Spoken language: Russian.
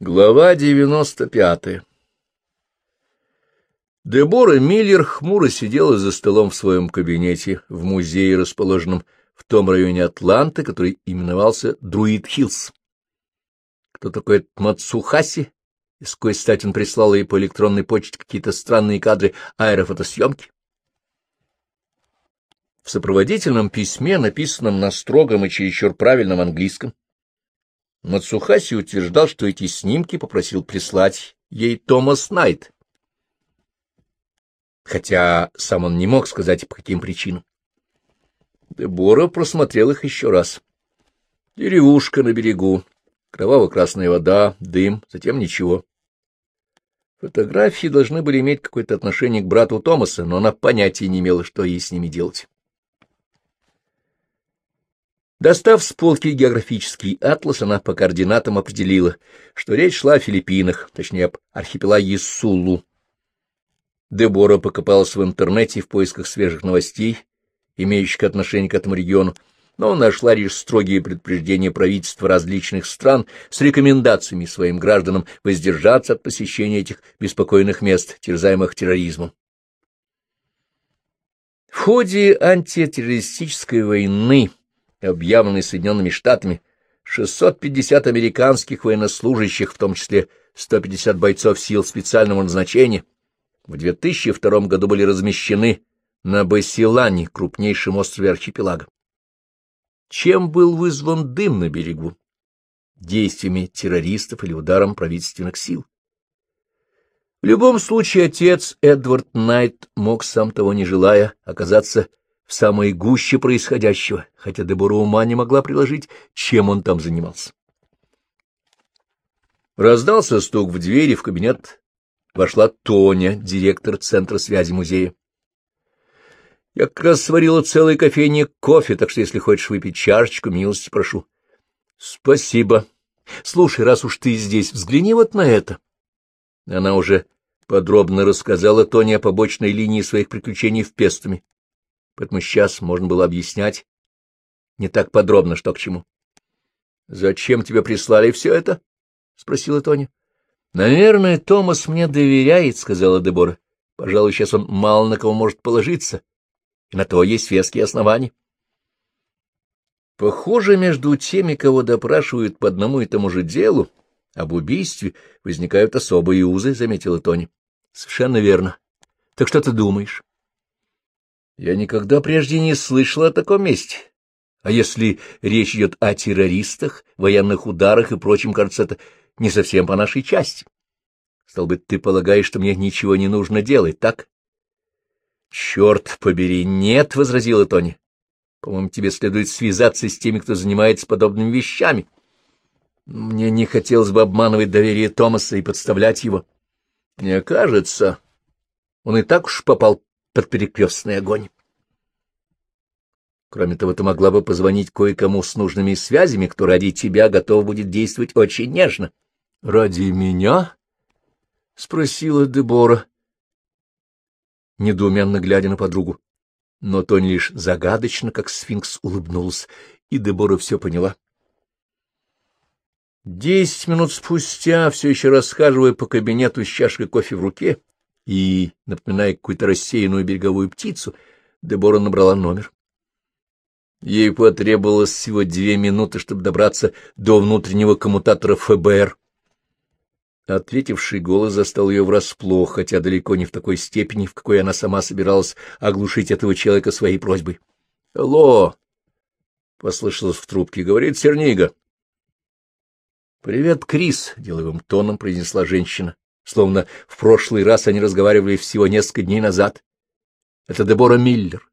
Глава девяносто пятая Дебора Миллер хмуро сидела за столом в своем кабинете в музее, расположенном в том районе Атланты, который именовался Друид-Хиллз. Кто такой этот Мацухаси? Из какой стати он прислал ей по электронной почте какие-то странные кадры аэрофотосъемки? В сопроводительном письме, написанном на строгом и чересчур правильном английском, Мацухаси утверждал, что эти снимки попросил прислать ей Томас Найт, хотя сам он не мог сказать, по каким причинам. Дебора просмотрел их еще раз. Деревушка на берегу, кроваво-красная вода, дым, затем ничего. Фотографии должны были иметь какое-то отношение к брату Томаса, но она понятия не имела, что ей с ними делать. Достав с полки географический атлас, она по координатам определила, что речь шла о Филиппинах, точнее, об архипелаге Сулу. Дебора покопалась в интернете в поисках свежих новостей, имеющих отношение к этому региону, но нашла лишь строгие предупреждения правительства различных стран с рекомендациями своим гражданам воздержаться от посещения этих беспокойных мест, терзаемых терроризмом. В ходе антитеррористической войны объявленный Соединенными Штатами, 650 американских военнослужащих, в том числе 150 бойцов сил специального назначения, в 2002 году были размещены на Басилане, крупнейшем острове архипелага. Чем был вызван дым на берегу? Действиями террористов или ударом правительственных сил? В любом случае отец Эдвард Найт мог, сам того не желая, оказаться в самой гуще происходящего, хотя Дебора ума не могла приложить, чем он там занимался. Раздался стук в двери, в кабинет вошла Тоня, директор Центра связи музея. — Я как раз сварила целый кофейник кофе, так что если хочешь выпить чашечку, милости прошу. — Спасибо. Слушай, раз уж ты здесь, взгляни вот на это. Она уже подробно рассказала Тоне о побочной линии своих приключений в Пестами поэтому сейчас можно было объяснять не так подробно, что к чему. — Зачем тебе прислали все это? — спросила Тоня. — Наверное, Томас мне доверяет, — сказала Дебора. — Пожалуй, сейчас он мало на кого может положиться, и на то есть веские основания. Похоже, между теми, кого допрашивают по одному и тому же делу, об убийстве возникают особые узы, — заметила Тони. — Совершенно верно. Так что ты думаешь? Я никогда прежде не слышал о таком месте. А если речь идет о террористах, военных ударах и прочем, кажется, это не совсем по нашей части. Стал быть, ты полагаешь, что мне ничего не нужно делать, так? — Черт побери, нет, — возразила Тони. — По-моему, тебе следует связаться с теми, кто занимается подобными вещами. Мне не хотелось бы обманывать доверие Томаса и подставлять его. Мне кажется, он и так уж попал под перекрестный огонь. Кроме того, ты могла бы позвонить кое-кому с нужными связями, кто ради тебя готов будет действовать очень нежно. — Ради меня? — спросила Дебора, недоуменно глядя на подругу. Но Тони лишь загадочно, как сфинкс, улыбнулся, и Дебора все поняла. Десять минут спустя, все еще расхаживая по кабинету с чашкой кофе в руке, и, напоминая какую-то рассеянную береговую птицу, Дебора набрала номер. Ей потребовалось всего две минуты, чтобы добраться до внутреннего коммутатора ФБР. Ответивший голос застал ее врасплох, хотя далеко не в такой степени, в какой она сама собиралась оглушить этого человека своей просьбой. — Алло! — послышалось в трубке. — Говорит Сернига. — Привет, Крис! — деловым тоном произнесла женщина словно в прошлый раз они разговаривали всего несколько дней назад. Это Дебора Миллер,